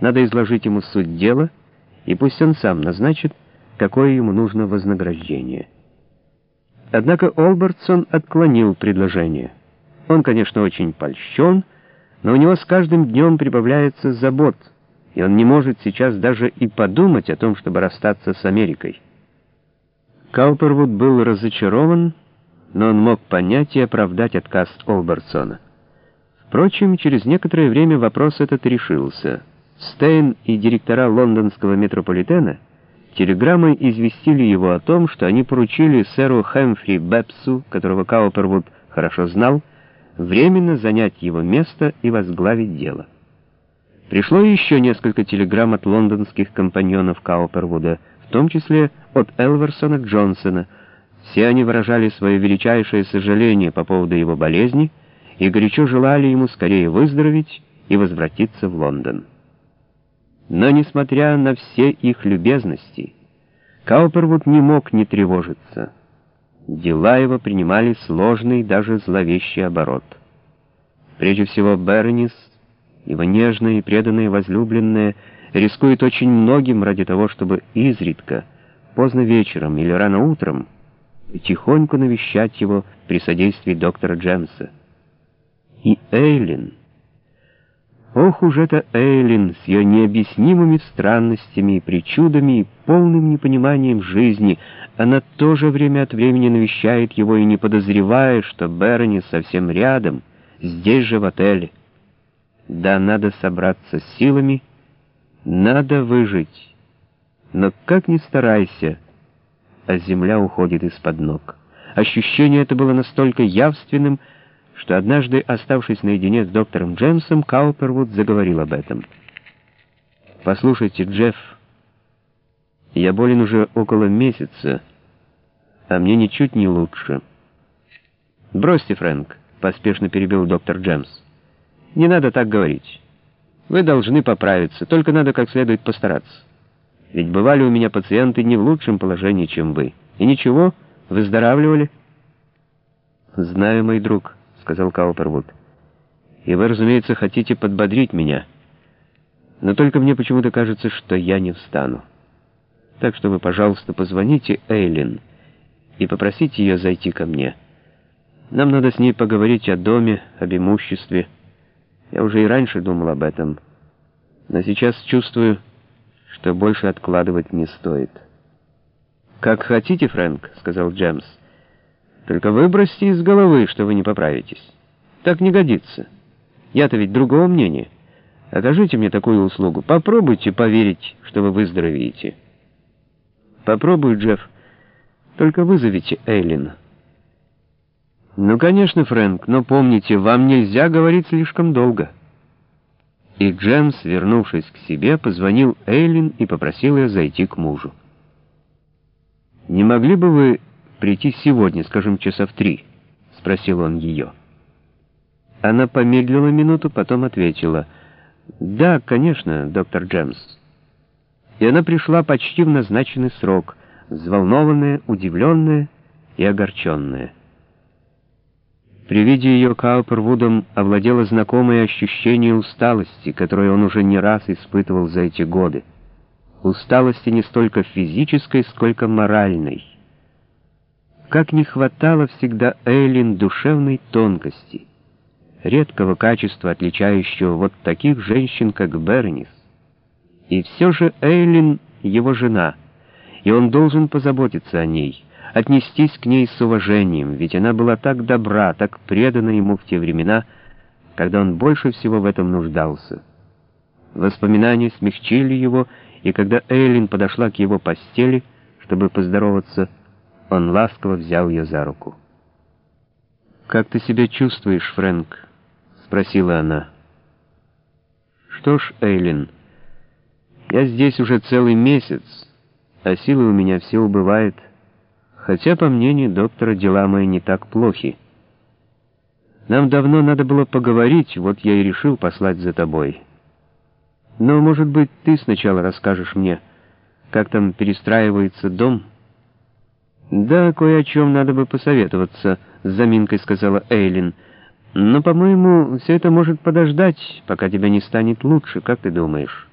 Надо изложить ему суть дела, и пусть он сам назначит, какое ему нужно вознаграждение. Однако Олбертсон отклонил предложение. Он, конечно, очень польщен, но у него с каждым днем прибавляется забот, и он не может сейчас даже и подумать о том, чтобы расстаться с Америкой. Каупервуд был разочарован, но он мог понять и оправдать отказ Олбертсона. Впрочем, через некоторое время вопрос этот решился. Стейн и директора лондонского метрополитена телеграммой известили его о том, что они поручили сэру Хэмфри Бепсу, которого Каупервуд хорошо знал, временно занять его место и возглавить дело. Пришло еще несколько телеграмм от лондонских компаньонов Каупервуда, в том числе от Элверсона Джонсона. Все они выражали свое величайшее сожаление по поводу его болезни и горячо желали ему скорее выздороветь и возвратиться в Лондон. Но, несмотря на все их любезности, Каупервуд не мог не тревожиться. Дела его принимали сложный, даже зловещий оборот. Прежде всего, Бернис, его нежная и преданная возлюбленная, рискует очень многим ради того, чтобы изредка, поздно вечером или рано утром, тихонько навещать его при содействии доктора Джемса. И Эйлин... Ох уж эта Эйлин с ее необъяснимыми странностями и причудами и полным непониманием жизни. Она тоже время от времени навещает его и не подозревая, что Берни совсем рядом, здесь же в отеле. Да, надо собраться с силами, надо выжить. Но как ни старайся, а земля уходит из-под ног. Ощущение это было настолько явственным, что однажды, оставшись наедине с доктором Джемсом, Каупервуд заговорил об этом. «Послушайте, Джефф, я болен уже около месяца, а мне ничуть не лучше». «Бросьте, Фрэнк», — поспешно перебил доктор Джемс. «Не надо так говорить. Вы должны поправиться, только надо как следует постараться. Ведь бывали у меня пациенты не в лучшем положении, чем вы. И ничего, выздоравливали». «Знаю, мой друг» сказал Каупервуд. «И вы, разумеется, хотите подбодрить меня. Но только мне почему-то кажется, что я не встану. Так что вы, пожалуйста, позвоните Эйлин и попросите ее зайти ко мне. Нам надо с ней поговорить о доме, об имуществе. Я уже и раньше думал об этом, но сейчас чувствую, что больше откладывать не стоит». «Как хотите, Фрэнк», — сказал Джемс. Только выбросьте из головы, что вы не поправитесь. Так не годится. Я-то ведь другого мнения. Окажите мне такую услугу. Попробуйте поверить, что вы выздоровеете. Попробуй, Джефф. Только вызовите Эйлин. Ну, конечно, Фрэнк, но помните, вам нельзя говорить слишком долго. И Джемс, вернувшись к себе, позвонил Эйлин и попросил ее зайти к мужу. «Не могли бы вы прийти сегодня, скажем, часа в три?» — спросил он ее. Она помедлила минуту, потом ответила. «Да, конечно, доктор Джемс». И она пришла почти в назначенный срок, взволнованная, удивленная и огорченная. При виде ее Каупервудом овладело знакомое ощущение усталости, которое он уже не раз испытывал за эти годы. Усталости не столько физической, сколько моральной. Как не хватало всегда Эйлин душевной тонкости, редкого качества, отличающего вот таких женщин, как Бернис. И все же Эйлин — его жена, и он должен позаботиться о ней, отнестись к ней с уважением, ведь она была так добра, так предана ему в те времена, когда он больше всего в этом нуждался. Воспоминания смягчили его, и когда Эйлин подошла к его постели, чтобы поздороваться, он ласково взял ее за руку. «Как ты себя чувствуешь, Фрэнк?» — спросила она. «Что ж, Эйлин, я здесь уже целый месяц, а силы у меня все убывают, хотя, по мнению доктора, дела мои не так плохи. Нам давно надо было поговорить, вот я и решил послать за тобой. Но, может быть, ты сначала расскажешь мне, как там перестраивается дом?» «Да, кое о чем надо бы посоветоваться», — с заминкой сказала Эйлин. «Но, по-моему, все это может подождать, пока тебя не станет лучше, как ты думаешь?»